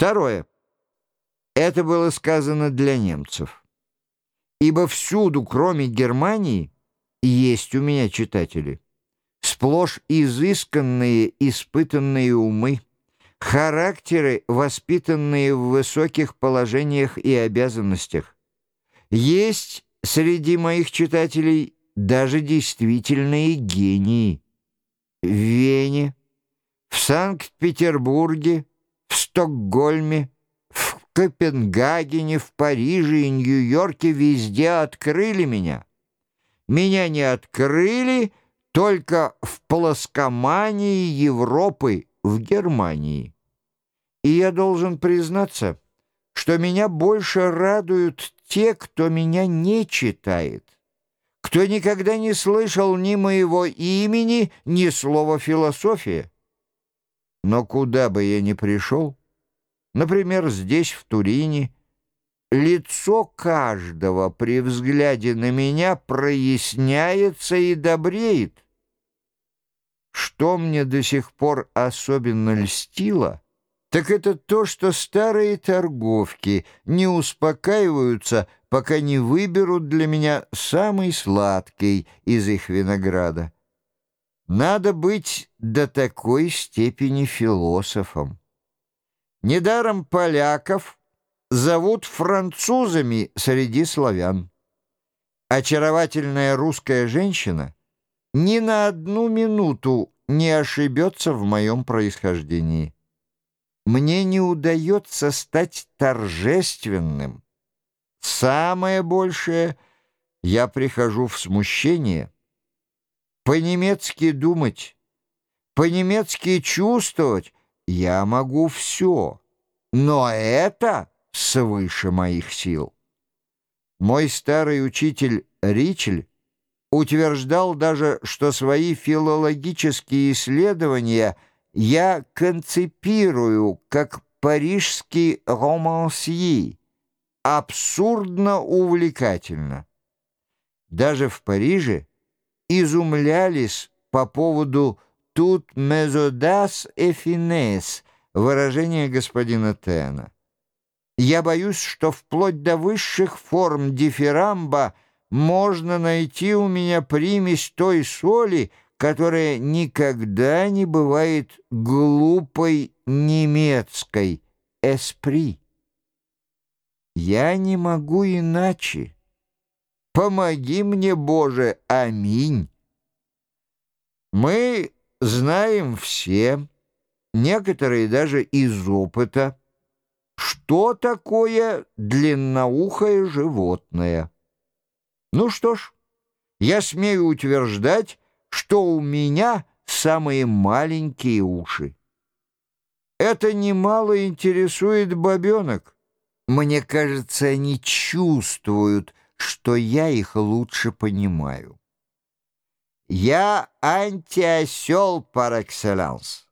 Второе. Это было сказано для немцев. Ибо всюду, кроме Германии, есть у меня читатели. Сплошь изысканные, испытанные умы, характеры, воспитанные в высоких положениях и обязанностях. Есть среди моих читателей даже действительные гении. В Вене, в Санкт-Петербурге, Стокгольме, в Копенгагене, в Париже и Нью-Йорке везде открыли меня. Меня не открыли только в плоскомании Европы, в Германии. И я должен признаться, что меня больше радуют те, кто меня не читает, кто никогда не слышал ни моего имени, ни слова «философия». Но куда бы я ни пришел, например, здесь, в Турине, лицо каждого при взгляде на меня проясняется и добреет. Что мне до сих пор особенно льстило, так это то, что старые торговки не успокаиваются, пока не выберут для меня самый сладкий из их винограда. Надо быть до такой степени философом. Недаром поляков зовут французами среди славян. Очаровательная русская женщина ни на одну минуту не ошибется в моем происхождении. Мне не удается стать торжественным. Самое большее — я прихожу в смущение — по-немецки думать, по-немецки чувствовать я могу все, но это свыше моих сил. Мой старый учитель Ричель утверждал даже, что свои филологические исследования я концепирую как парижский романсье, абсурдно увлекательно. Даже в Париже изумлялись по поводу «тут мезодас и финес» выражения господина Тена. Я боюсь, что вплоть до высших форм дифирамба можно найти у меня примесь той соли, которая никогда не бывает глупой немецкой эспри. Я не могу иначе. Помоги мне, Боже, аминь. Мы знаем все, некоторые даже из опыта, что такое длинноухое животное. Ну что ж, я смею утверждать, что у меня самые маленькие уши. Это немало интересует бабенок. Мне кажется, они чувствуют, что я их лучше понимаю. Я антиосел par excellence.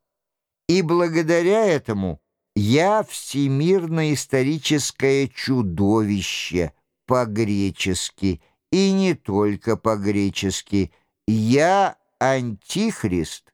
И благодаря этому я всемирно-историческое чудовище по-гречески, и не только по-гречески. Я антихрист